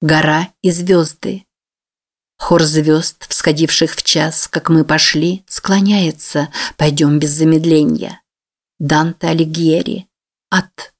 Гора и звезды. Хор звезд, всходивших в час, как мы пошли, склоняется, пойдем без замедления. Данте Алигьери. Ад.